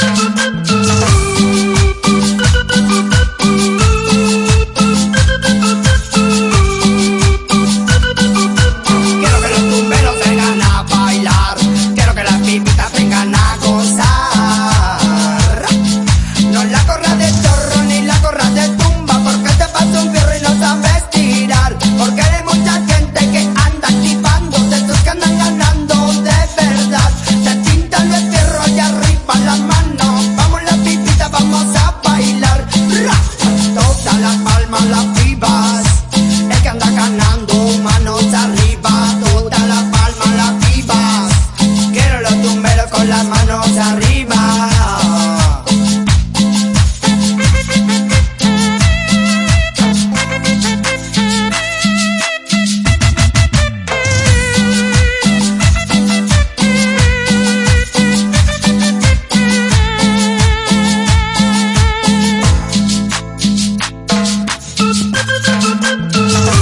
that you're ¡Gracias!